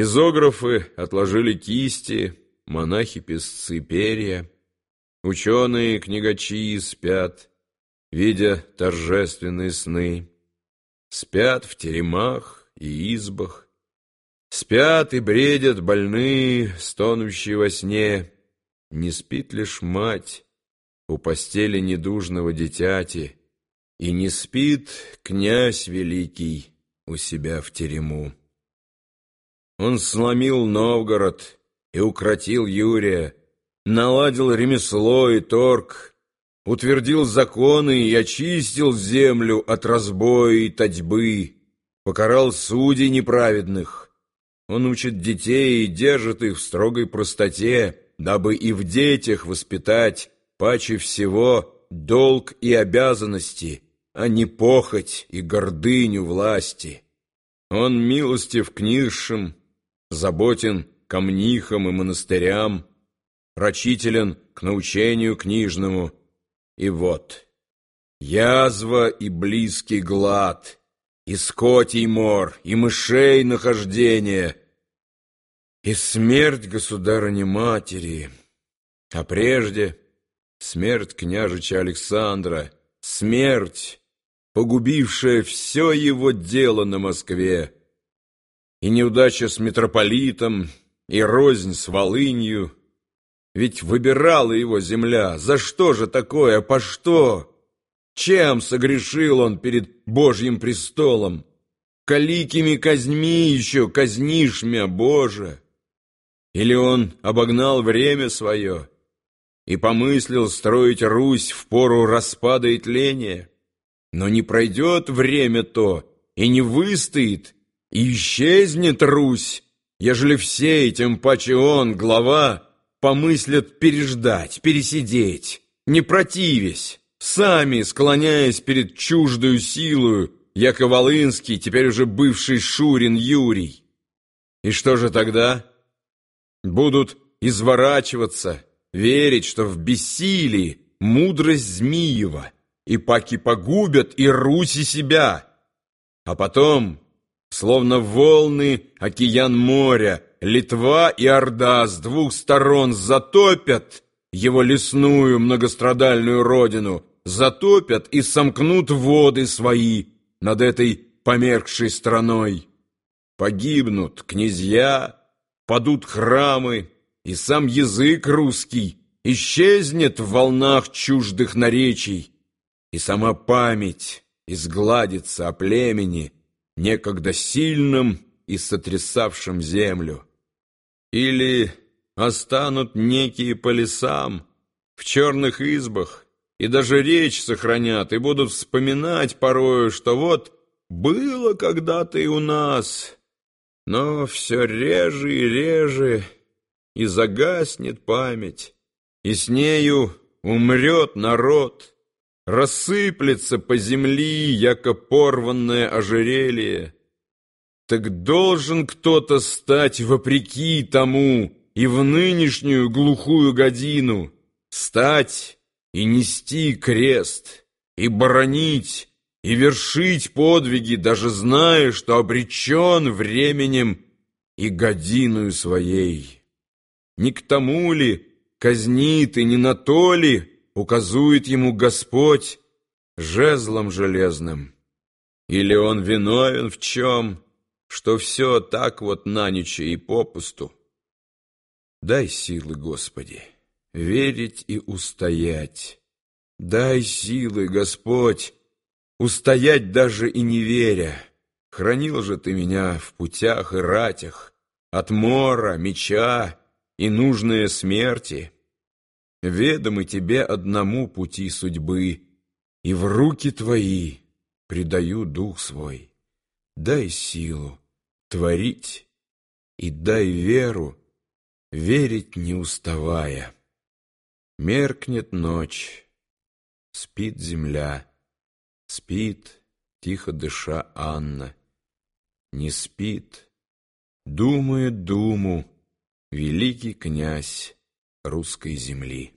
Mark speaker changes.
Speaker 1: Изографы отложили кисти, монахи-песцы перья, ученые-книгачи спят, видя торжественные сны, спят в теремах и избах, спят и бредят больные, стонущие во сне, не спит лишь мать у постели недужного дитяти, и не спит князь великий у себя в терему. Он сломил Новгород и укротил Юрия, наладил ремесло и торг, утвердил законы и очистил землю от разбоя и татьбы, покарал судей неправедных. Он учит детей и держит их в строгой простоте, дабы и в детях воспитать паче всего долг и обязанности, а не похоть и гордыню власти. Он милостив к низшим, заботен к мнихам и монастырям, рачителен к научению книжному. И вот, язва и близкий глад, и скотий мор, и мышей нахождение, и смерть государыни-матери, а прежде смерть княжича Александра, смерть, погубившая все его дело на Москве, и неудача с митрополитом, и рознь с Волынью. Ведь выбирала его земля. За что же такое? По что? Чем согрешил он перед Божьим престолом? Каликими казньми еще казнишь мя, Боже! Или он обогнал время свое и помыслил строить Русь в пору распада и тления? Но не пройдет время то, и не выстоит, исчезнет Русь, ежели все, тем паче он, глава, помыслят переждать, пересидеть, не противясь, сами склоняясь перед чуждою силою, яко Волынский, теперь уже бывший Шурин Юрий. И что же тогда? Будут изворачиваться, верить, что в бессилии мудрость Змиева, и паки погубят и Русь и себя. А потом Словно волны океан моря, Литва и Орда с двух сторон затопят его лесную многострадальную родину, затопят и сомкнут воды свои над этой померкшей страной. Погибнут князья, падут храмы, и сам язык русский исчезнет в волнах чуждых наречий, и сама память изгладится о племени, некогда сильным и сотрясавшим землю. Или останут некие по лесам, в черных избах, и даже речь сохранят, и будут вспоминать порою, что вот было когда-то и у нас, но все реже и реже, и загаснет память, и с нею умрет народ, рассыплется по земли, яко порванное ожерелье. Так должен кто-то стать вопреки тому и в нынешнюю глухую годину, стать и нести крест, и боронить, и вершить подвиги, даже зная, что обречен временем и годиною своей. Не к тому ли казнит и не на то ли, указует ему Господь жезлом железным? Или он виновен в чем, что все так вот на ночь и попусту? Дай силы, Господи, верить и устоять. Дай силы, Господь, устоять даже и не веря. Хранил же Ты меня в путях и ратях, от мора, меча и нужные смерти. Ведомы тебе одному пути судьбы, И в руки твои предаю дух свой. Дай силу творить и дай веру, Верить не уставая. Меркнет ночь, спит земля, Спит, тихо дыша Анна. Не спит, думает думу Великий князь русской земли.